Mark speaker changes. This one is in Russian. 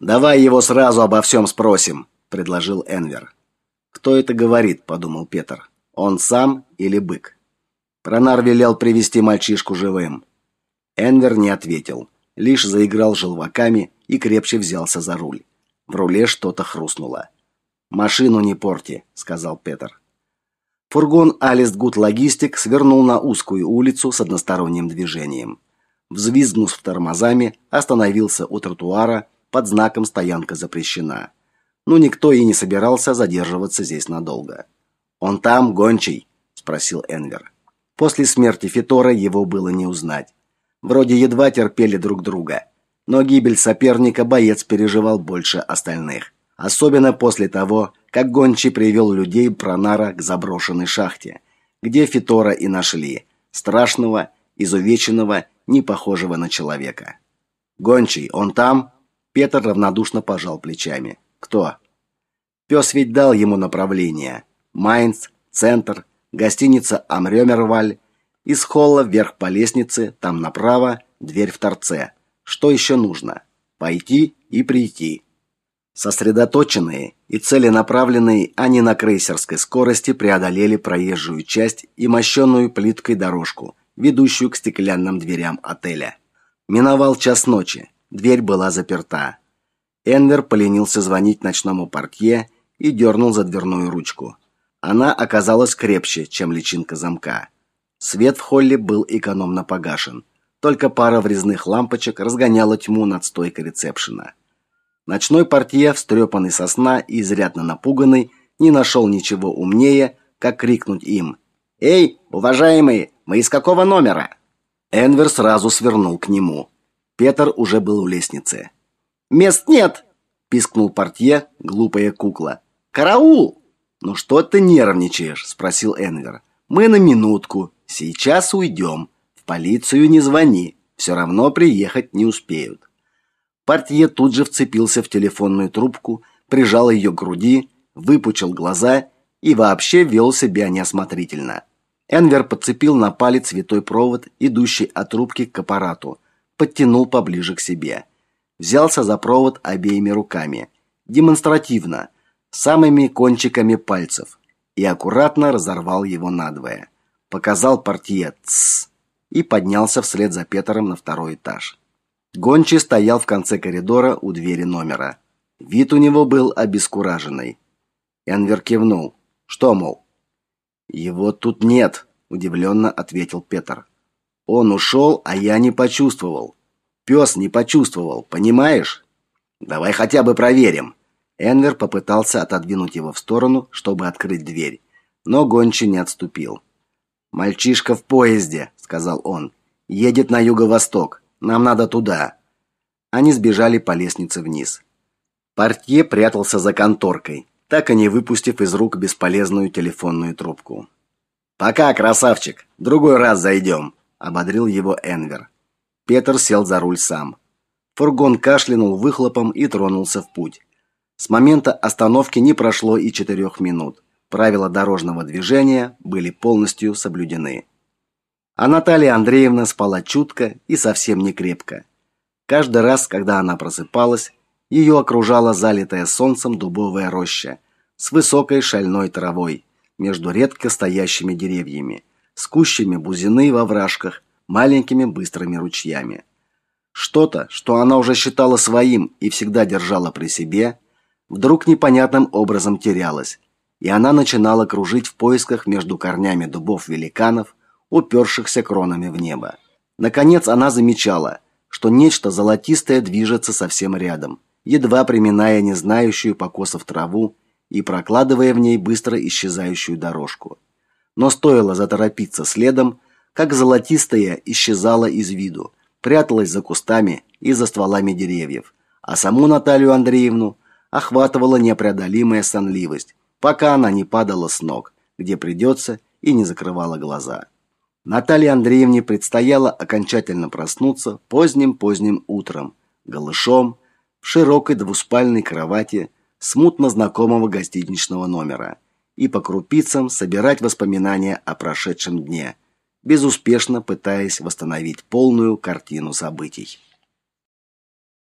Speaker 1: Давай его сразу обо всем спросим, предложил Энвер. Кто это говорит, подумал Петр. Он сам или бык? Пронар велел привести мальчишку живым. Энвер не ответил, лишь заиграл желваками и крепче взялся за руль. В руле что-то хрустнуло. «Машину не порти», — сказал Петр. Фургон Алист Гуд Логистик свернул на узкую улицу с односторонним движением. Взвизгнув тормозами, остановился у тротуара под знаком «Стоянка запрещена». Но никто и не собирался задерживаться здесь надолго. «Он там, гончий?» – спросил Энвер. После смерти Фитора его было не узнать. Вроде едва терпели друг друга. Но гибель соперника боец переживал больше остальных. Особенно после того, как Гончий привел людей Пронара к заброшенной шахте, где Фитора и нашли, страшного, изувеченного, не похожего на человека. «Гончий, он там?» Петр равнодушно пожал плечами. «Кто?» Пес ведь дал ему направление. Майнц, центр, гостиница Амрёмерваль. Из холла вверх по лестнице, там направо, дверь в торце. Что еще нужно? Пойти и прийти. Сосредоточенные и целенаправленные, они на крейсерской скорости преодолели проезжую часть и мощенную плиткой дорожку, ведущую к стеклянным дверям отеля. Миновал час ночи. Дверь была заперта. Энвер поленился звонить ночному портье и дернул за дверную ручку. Она оказалась крепче, чем личинка замка. Свет в холле был экономно погашен. Только пара врезных лампочек разгоняла тьму над стойкой ресепшена. Ночной портье, встрепанный со сна и изрядно напуганный, не нашел ничего умнее, как крикнуть им. «Эй, уважаемые, мы из какого номера?» Энвер сразу свернул к нему. Петр уже был у лестницы. «Мест нет!» – пискнул портье, глупая кукла. «Караул!» «Ну что ты нервничаешь?» – спросил Энвер. «Мы на минутку. Сейчас уйдем. В полицию не звони. Все равно приехать не успеют». Портье тут же вцепился в телефонную трубку, прижал ее к груди, выпучил глаза и вообще вел себя неосмотрительно. Энвер подцепил на палец святой провод, идущий от трубки к аппарату, подтянул поближе к себе. Взялся за провод обеими руками, демонстративно, самыми кончиками пальцев, и аккуратно разорвал его надвое. Показал портье «Тссс» и поднялся вслед за Петром на второй этаж. Гончий стоял в конце коридора у двери номера. Вид у него был обескураженный. Энвер кивнул. Что, мол? Его тут нет, удивленно ответил Петр. Он ушел, а я не почувствовал. Пес не почувствовал, понимаешь? Давай хотя бы проверим. Энвер попытался отодвинуть его в сторону, чтобы открыть дверь, но гончий не отступил. Мальчишка в поезде, сказал он. Едет на юго-восток. Нам надо туда. Они сбежали по лестнице вниз. Портье прятался за конторкой, так и не выпустив из рук бесполезную телефонную трубку. Пока, красавчик. Другой раз зайдем», — ободрил его Энвер. Петр сел за руль сам. Фургон кашлянул выхлопом и тронулся в путь. С момента остановки не прошло и четырех минут. Правила дорожного движения были полностью соблюдены. А Наталья Андреевна спала чутко и совсем не крепко. Каждый раз, когда она просыпалась, ее окружала залитая солнцем дубовая роща с высокой шальной травой между редко стоящими деревьями, с кущами бузины во вражках, маленькими быстрыми ручьями. Что-то, что она уже считала своим и всегда держала при себе, вдруг непонятным образом терялось, и она начинала кружить в поисках между корнями дубов-великанов, упершихся кронами в небо. Наконец она замечала, что нечто золотистое движется совсем рядом, едва приминая незнающую покосов траву и прокладывая в ней быстро исчезающую дорожку. Но стоило заторопиться следом, как золотистое исчезало из виду, пряталось за кустами и за стволами деревьев, а саму Наталью Андреевну охватывала непреодолимая сонливость, пока она не падала с ног, где придется, и не закрывала глаза. Наталье Андреевне предстояло окончательно проснуться поздним-поздним утром, голышом, в широкой двуспальной кровати смутно знакомого гостиничного номера и по крупицам собирать воспоминания о прошедшем дне, безуспешно пытаясь восстановить полную картину событий.